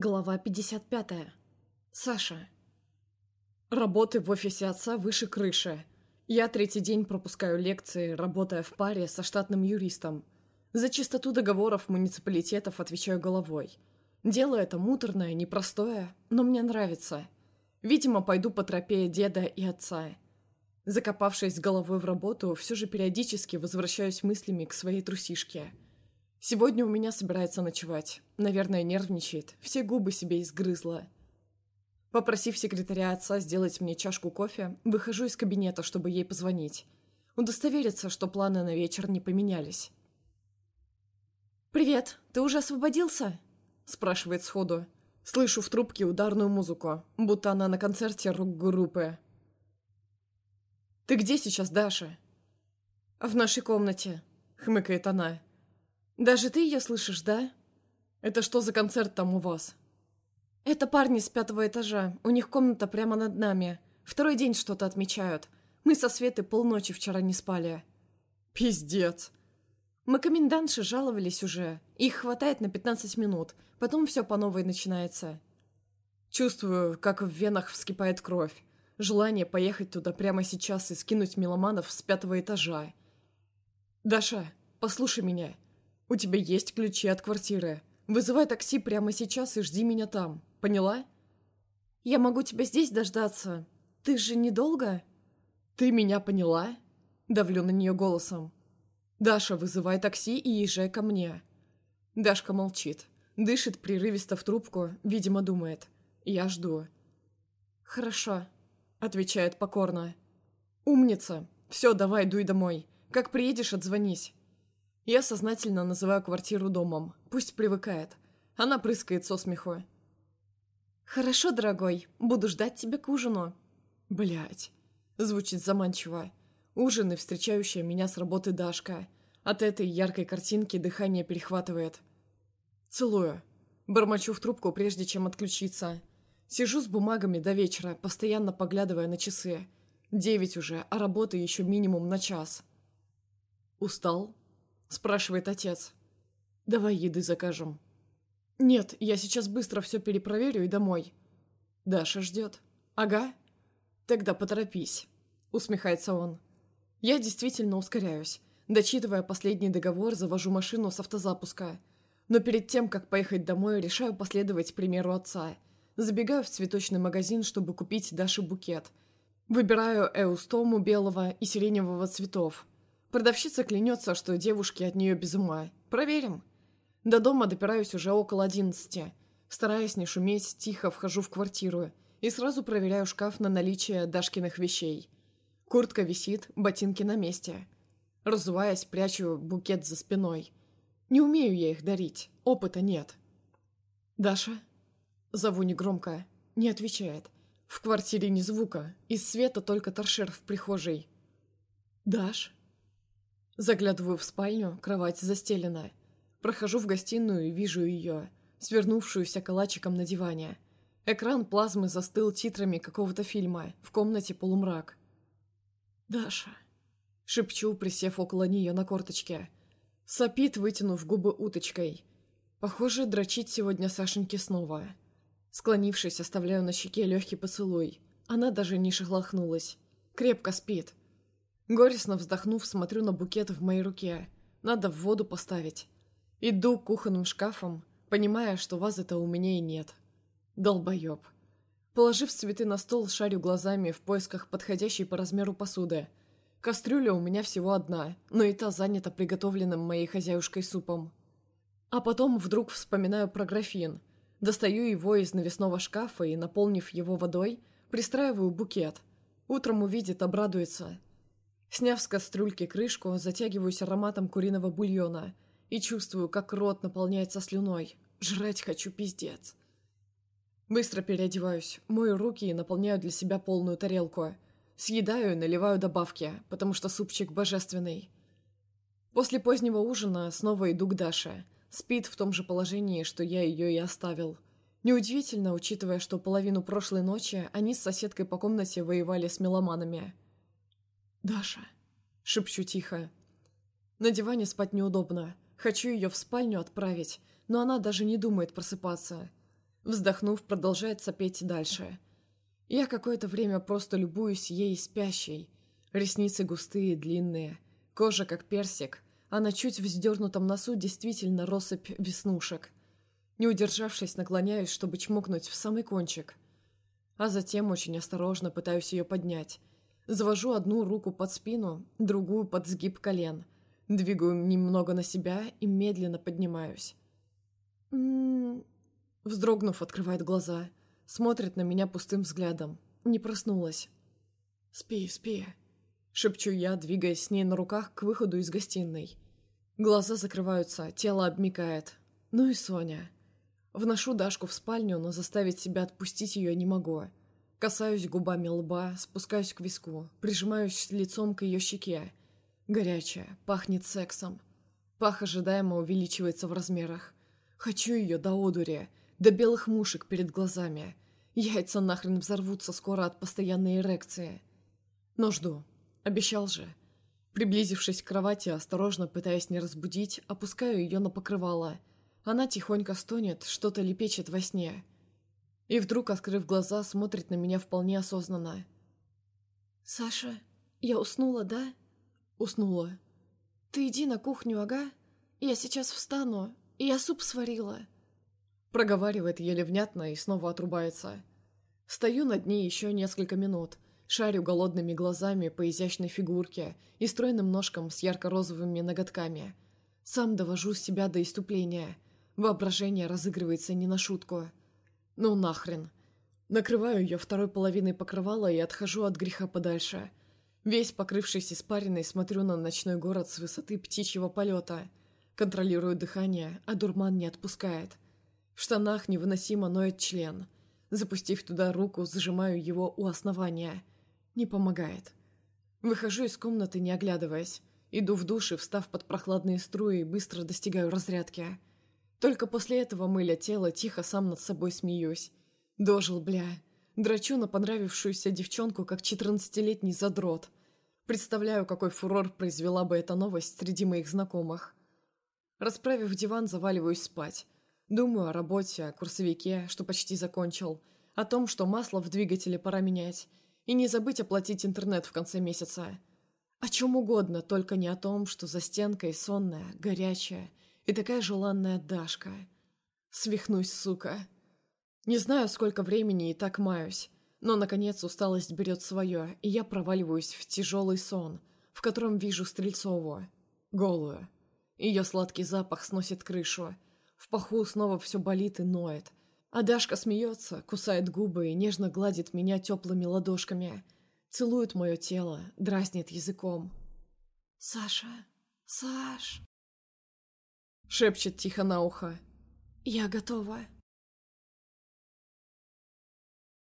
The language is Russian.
Глава 55. Саша. Работы в офисе отца выше крыши. Я третий день пропускаю лекции, работая в паре со штатным юристом. За чистоту договоров муниципалитетов отвечаю головой. Дело это муторное, непростое, но мне нравится. Видимо, пойду по тропе деда и отца. Закопавшись головой в работу, все же периодически возвращаюсь мыслями к своей трусишке – Сегодня у меня собирается ночевать. Наверное, нервничает. Все губы себе изгрызла. Попросив секретаря отца сделать мне чашку кофе, выхожу из кабинета, чтобы ей позвонить. Удостовериться, что планы на вечер не поменялись. «Привет, ты уже освободился?» спрашивает сходу. Слышу в трубке ударную музыку, будто она на концерте рок-группы. «Ты где сейчас, Даша?» «В нашей комнате», — хмыкает она. «Даже ты ее слышишь, да?» «Это что за концерт там у вас?» «Это парни с пятого этажа. У них комната прямо над нами. Второй день что-то отмечают. Мы со Светой полночи вчера не спали». «Пиздец!» Мы комендантши жаловались уже. Их хватает на 15 минут. Потом все по новой начинается. Чувствую, как в венах вскипает кровь. Желание поехать туда прямо сейчас и скинуть меломанов с пятого этажа. «Даша, послушай меня. У тебя есть ключи от квартиры. Вызывай такси прямо сейчас и жди меня там. Поняла? Я могу тебя здесь дождаться. Ты же недолго? Ты меня поняла? Давлю на нее голосом. Даша, вызывай такси и езжай ко мне. Дашка молчит. Дышит прерывисто в трубку, видимо, думает. Я жду. «Хорошо», — отвечает покорно. «Умница! Все, давай, дуй домой. Как приедешь, отзвонись. Я сознательно называю квартиру домом. Пусть привыкает. Она прыскает со смеху. «Хорошо, дорогой. Буду ждать тебя к ужину». Блять. Звучит заманчиво. Ужин и встречающая меня с работы Дашка. От этой яркой картинки дыхание перехватывает. Целую. Бормочу в трубку, прежде чем отключиться. Сижу с бумагами до вечера, постоянно поглядывая на часы. Девять уже, а работы еще минимум на час. Устал? Спрашивает отец. «Давай еды закажем». «Нет, я сейчас быстро все перепроверю и домой». «Даша ждет». «Ага». «Тогда поторопись», — усмехается он. Я действительно ускоряюсь. Дочитывая последний договор, завожу машину с автозапуска. Но перед тем, как поехать домой, решаю последовать примеру отца. Забегаю в цветочный магазин, чтобы купить Даше букет. Выбираю эустому белого и сиреневого цветов. Продавщица клянется, что девушки от нее без ума. Проверим. До дома допираюсь уже около одиннадцати. Стараясь не шуметь, тихо вхожу в квартиру и сразу проверяю шкаф на наличие Дашкиных вещей. Куртка висит, ботинки на месте. Разуваясь, прячу букет за спиной. Не умею я их дарить, опыта нет. «Даша?» Зову негромко. Не отвечает. В квартире ни звука, из света только торшер в прихожей. «Даш?» Заглядываю в спальню, кровать застелена. Прохожу в гостиную и вижу ее, свернувшуюся калачиком на диване. Экран плазмы застыл титрами какого-то фильма, в комнате полумрак. «Даша», — шепчу, присев около нее на корточке. Сопит, вытянув губы уточкой. Похоже, дрочить сегодня Сашеньке снова. Склонившись, оставляю на щеке легкий поцелуй. Она даже не шелохнулась. Крепко спит. Горестно вздохнув, смотрю на букет в моей руке. Надо в воду поставить. Иду к кухонным шкафам, понимая, что вазы-то у меня и нет. Долбоеб. Положив цветы на стол, шарю глазами в поисках подходящей по размеру посуды. Кастрюля у меня всего одна, но и та занята приготовленным моей хозяюшкой супом. А потом вдруг вспоминаю про графин. Достаю его из навесного шкафа и, наполнив его водой, пристраиваю букет. Утром увидит, обрадуется. Сняв с кастрюльки крышку, затягиваюсь ароматом куриного бульона и чувствую, как рот наполняется слюной. Жрать хочу, пиздец. Быстро переодеваюсь, мою руки и наполняю для себя полную тарелку. Съедаю и наливаю добавки, потому что супчик божественный. После позднего ужина снова иду к Даше. Спит в том же положении, что я ее и оставил. Неудивительно, учитывая, что половину прошлой ночи они с соседкой по комнате воевали с меломанами. «Даша», — шепчу тихо. На диване спать неудобно. Хочу ее в спальню отправить, но она даже не думает просыпаться. Вздохнув, продолжает сопеть дальше. Я какое-то время просто любуюсь ей спящей. Ресницы густые, длинные, кожа как персик, а на чуть вздернутом носу действительно россыпь веснушек. Не удержавшись, наклоняюсь, чтобы чмокнуть в самый кончик. А затем очень осторожно пытаюсь ее поднять. Завожу одну руку под спину, другую под сгиб колен. Двигаю немного на себя и медленно поднимаюсь. «М-м-м...» Вздрогнув, открывает глаза. Смотрит на меня пустым взглядом. Не проснулась. «Спи, спи», — шепчу я, двигаясь с ней на руках к выходу из гостиной. Глаза закрываются, тело обмикает. Ну и Соня. Вношу Дашку в спальню, но заставить себя отпустить ее не могу. Касаюсь губами лба, спускаюсь к виску, прижимаюсь лицом к ее щеке. Горячая, пахнет сексом. Пах ожидаемо увеличивается в размерах. Хочу ее до одури, до белых мушек перед глазами. Яйца нахрен взорвутся скоро от постоянной эрекции. Но жду. Обещал же. Приблизившись к кровати, осторожно пытаясь не разбудить, опускаю ее на покрывало. Она тихонько стонет, что-то лепечет во сне. И вдруг, открыв глаза, смотрит на меня вполне осознанно. «Саша, я уснула, да?» «Уснула». «Ты иди на кухню, ага? Я сейчас встану, и я суп сварила». Проговаривает еле внятно и снова отрубается. Стою над ней еще несколько минут, Шарю голодными глазами по изящной фигурке и стройным ножкам с ярко-розовыми ноготками. Сам довожу себя до иступления. Воображение разыгрывается не на шутку. Ну нахрен. Накрываю ее второй половиной покрывала и отхожу от греха подальше. Весь покрывшись испариной, смотрю на ночной город с высоты птичьего полета. Контролирую дыхание, а дурман не отпускает. В штанах невыносимо ноет член. Запустив туда руку, зажимаю его у основания – не помогает. Выхожу из комнаты, не оглядываясь. Иду в душ и, встав под прохладные струи, быстро достигаю разрядки. Только после этого мыля тело, тихо сам над собой смеюсь. Дожил, бля. Драчу на понравившуюся девчонку, как четырнадцатилетний задрот. Представляю, какой фурор произвела бы эта новость среди моих знакомых. Расправив диван, заваливаюсь спать. Думаю о работе, о курсовике, что почти закончил, о том, что масло в двигателе пора менять, и не забыть оплатить интернет в конце месяца. О чем угодно, только не о том, что за стенкой сонная, горячая и такая желанная Дашка. Свихнусь, сука. Не знаю, сколько времени и так маюсь, но, наконец, усталость берет свое, и я проваливаюсь в тяжелый сон, в котором вижу Стрельцову. Голую. Ее сладкий запах сносит крышу. В паху снова все болит и ноет – а Дашка смеется, кусает губы и нежно гладит меня теплыми ладошками. Целует мое тело, дразнит языком. «Саша, Саш!» Шепчет тихо на ухо. «Я готова».